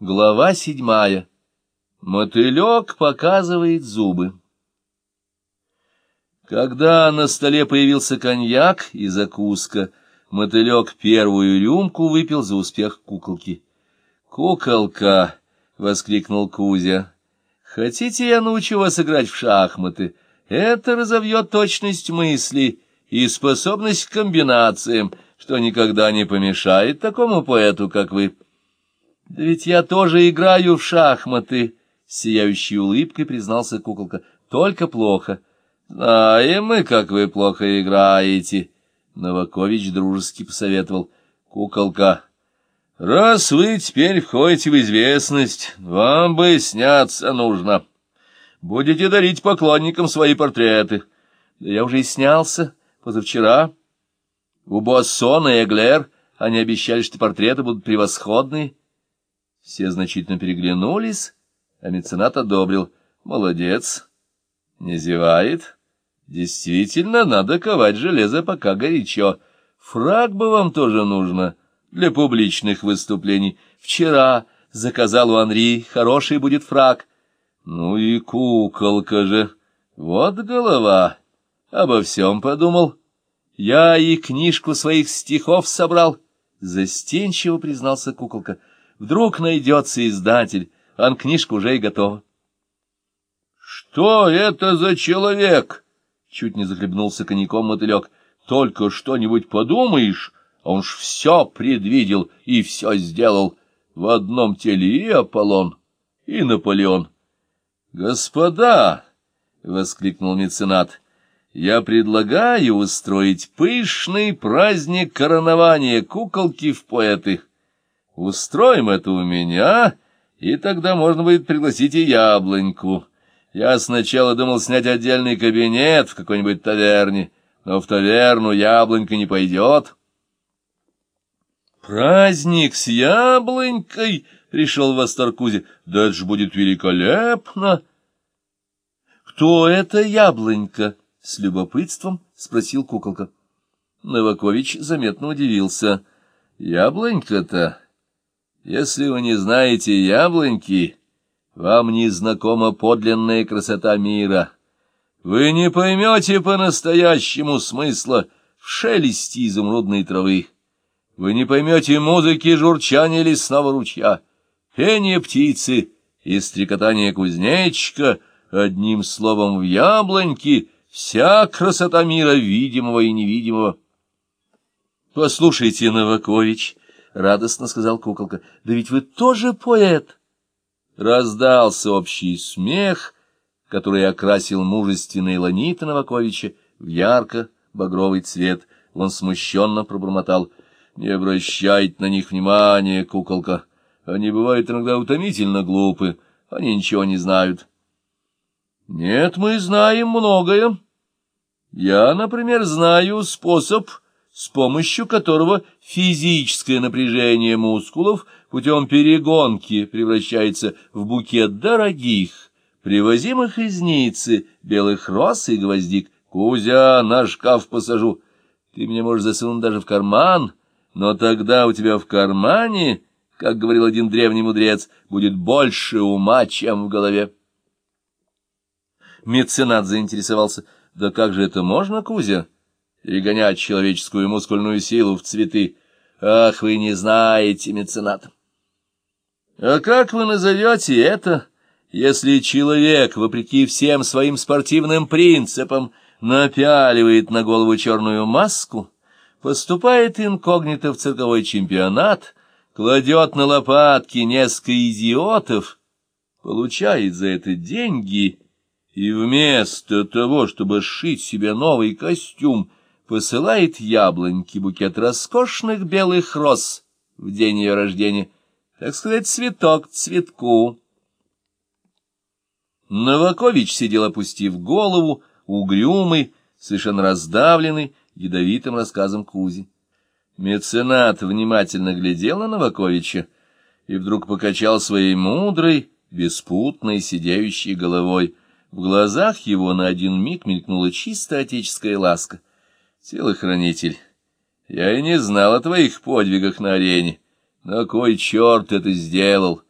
Глава седьмая. Мотылек показывает зубы. Когда на столе появился коньяк и закуска, мотылек первую рюмку выпил за успех куколки. «Куколка!» — воскликнул Кузя. «Хотите, я научу вас играть в шахматы? Это разовьет точность мысли и способность к комбинациям, что никогда не помешает такому поэту, как вы». Да ведь я тоже играю в шахматы, — сияющей улыбкой признался куколка. — Только плохо. — Знаем мы, как вы плохо играете, — Новакович дружески посоветовал. — Куколка, раз вы теперь входите в известность, вам бы сняться нужно. Будете дарить поклонникам свои портреты. Я уже и снялся позавчера. У Боссона и Эглер они обещали, что портреты будут превосходные. Все значительно переглянулись, а меценат одобрил. Молодец. Не зевает. Действительно, надо ковать железо, пока горячо. Фраг бы вам тоже нужно для публичных выступлений. Вчера заказал у Анри, хороший будет фраг. Ну и куколка же. Вот голова. Обо всем подумал. Я и книжку своих стихов собрал. Застенчиво признался куколка. Вдруг найдется издатель, ан книжка уже и готова. — Что это за человек? — чуть не захлебнулся коньяком мотылек. — Только что-нибудь подумаешь, он ж все предвидел и все сделал. В одном теле и Аполлон, и Наполеон. — Господа! — воскликнул меценат. — Я предлагаю устроить пышный праздник коронования куколки в поэты. Устроим это у меня, и тогда можно будет пригласить и яблоньку. Я сначала думал снять отдельный кабинет в какой-нибудь таверне, но в таверну яблонька не пойдет. «Праздник с яблонькой!» — в восторг Кузя. «Да это ж будет великолепно!» «Кто это яблонька?» — с любопытством спросил куколка. Новакович заметно удивился. «Яблонька-то...» Если вы не знаете яблоньки, вам не знакома подлинная красота мира. Вы не поймете по-настоящему смысла в шелесте изумрудной травы. Вы не поймете музыки журчания лесного ручья, пение птицы и стрекотание кузнечика, одним словом, в яблоньке вся красота мира видимого и невидимого. Послушайте, Новакович, —— радостно сказал куколка. — Да ведь вы тоже поэт! Раздался общий смех, который окрасил мужественный Ланита Новаковича в ярко-багровый цвет. Он смущенно пробормотал. — Не обращайте на них внимания, куколка. Они бывают иногда утомительно глупы. Они ничего не знают. — Нет, мы знаем многое. Я, например, знаю способ с помощью которого физическое напряжение мускулов путем перегонки превращается в букет дорогих, привозимых из Ниццы, белых роз и гвоздик. Кузя, на шкаф посажу. Ты меня можешь засунуть даже в карман, но тогда у тебя в кармане, как говорил один древний мудрец, будет больше ума, чем в голове. Меценат заинтересовался. Да как же это можно, Кузя? Перегонять человеческую мускульную силу в цветы. Ах, вы не знаете, меценат! А как вы назовете это, если человек, вопреки всем своим спортивным принципам, напяливает на голову черную маску, поступает инкогнито в цирковой чемпионат, кладет на лопатки несколько идиотов, получает за это деньги и вместо того, чтобы сшить себе новый костюм, посылает яблоньке букет роскошных белых роз в день ее рождения, так сказать, цветок цветку. Новакович сидел, опустив голову, угрюмый, совершенно раздавленный ядовитым рассказом Кузи. Меценат внимательно глядел на Новаковича и вдруг покачал своей мудрой, беспутной, сидеющей головой. В глазах его на один миг мелькнула чисто отеческая ласка. Телохранитель, я и не знал о твоих подвигах на арене. На кой черт это сделал?